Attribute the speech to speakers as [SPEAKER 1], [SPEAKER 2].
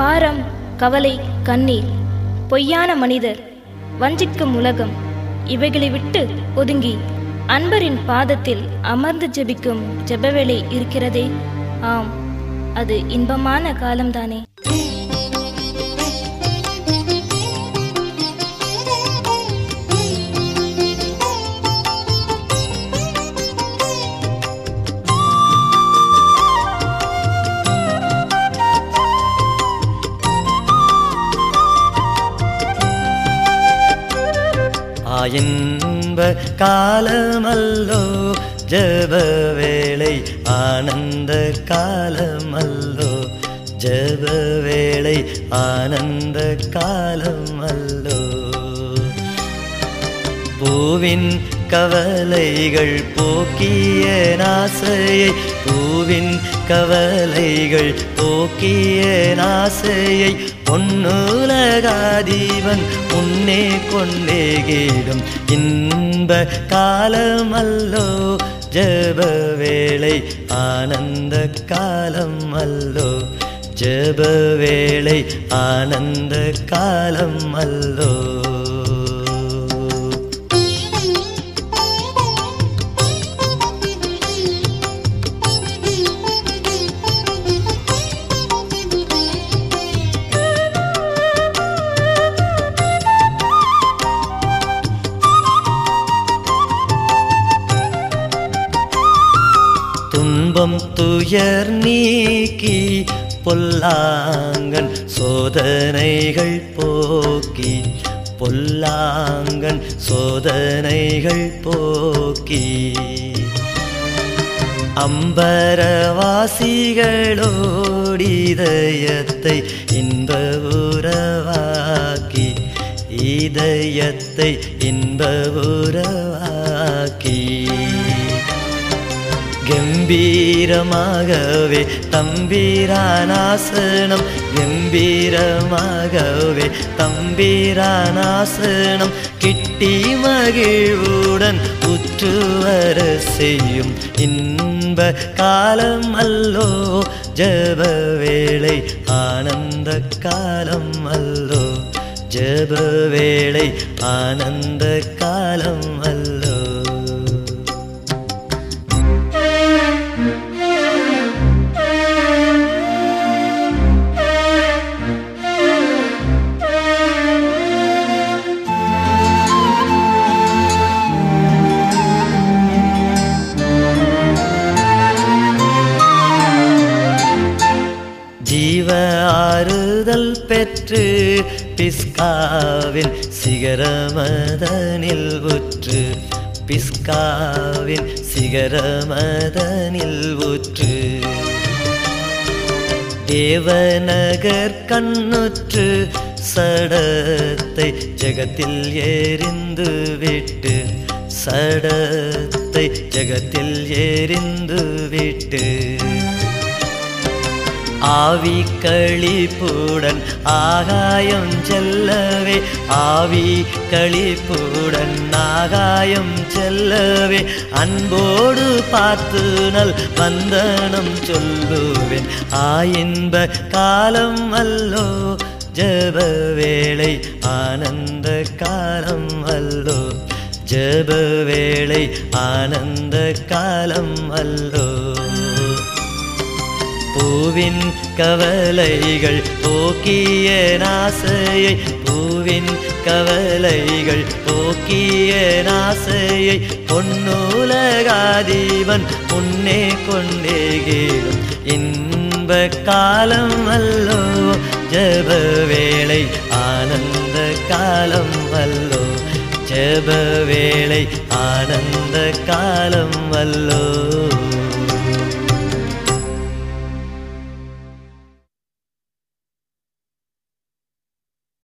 [SPEAKER 1] பாரம் கவலை கண்ணீர் பொய்யான மனிதர் வஞ்சிக்கும் உலகம் இவைகளை விட்டு ஒதுங்கி அன்பரின் பாதத்தில் அமர்ந்து ஜெபிக்கும் ஜெபவேளை இருக்கிறதே. ஆம் அது இன்பமான காலம்தானே.
[SPEAKER 2] ஆயின்ப காலமல்லோ ஜப வேளை ஆனந்த காலமல்லோ ஜப வேளை ஆனந்த காலமல்லோ. பூவின் கவலைகள் போக்கிய நாசையை பூவின் கவலைகள் போக்கிய நாசையை பொன்னுலகாதீவன் உன்னே கொண்டே கேடும். இன்ப காலம் அல்லோ ஜப வேளை ஆனந்த காலம் அல்லோ ஜப வேளை ஆனந்த காலம் அல்லோ துன்பம் துயர் நீக்கி பொல்லாங்கன் சோதனைகள் போக்கி பொல்லாங்கன் சோதனைகள் போக்கி. அம்பரவாசிகளோடிதயத்தை இன்ப உறவாக்கி இதயத்தை இன்ப உறவா கம்பீரமாகவே தம்பீரானாசனம் கம்பீரமாகவே தம்பீரானாசனம் கிட்டி மகிழ்வுடன் உற்றுவர செய்யும் இன்ப காலம் அல்லோ ஜப வேளை ஆனந்த காலம் அல்லோ ஜப வேளை ஆனந்த காலம் அல்லோ. ஜீவ ஆறுதல் பெற்று பிஸ்காவின் சிகரமதனில் உற்று பிஸ்காவின் சிகரமதனில் உற்று. தேவநகர் கண்ணுற்று சடத்தை ஜகத்தில் எரிந்து விட்டு சடத்தை ஜகத்தில் எரிந்து விட்டு. ஆவி களிப்புடன் ஆகாயம் செல்லவே ஆவி களிப்புடன் ஆகாயம் செல்லவே. அன்போடு பார்த்து நல் வந்தனம் சொல்லுவேன். ஆயின்ப காலம் அல்லோ ஜப வேளை ஆனந்த காலம் அல்லோ. ஜப வேளை ஆனந்த காலம் அல்லோ. பூவின் கவலைகள் போக்கிய நாசையை. பூவின் கவலைகள் போக்கிய நாசையை. பொன்னுலகாதீவன் உன்னே கொண்டேகேடும் இன்ப காலம் அல்லோ ஜப வேளை ஆனந்த காலம் அல்லோ ஜப வேளை ஆனந்த காலம் அல்லோ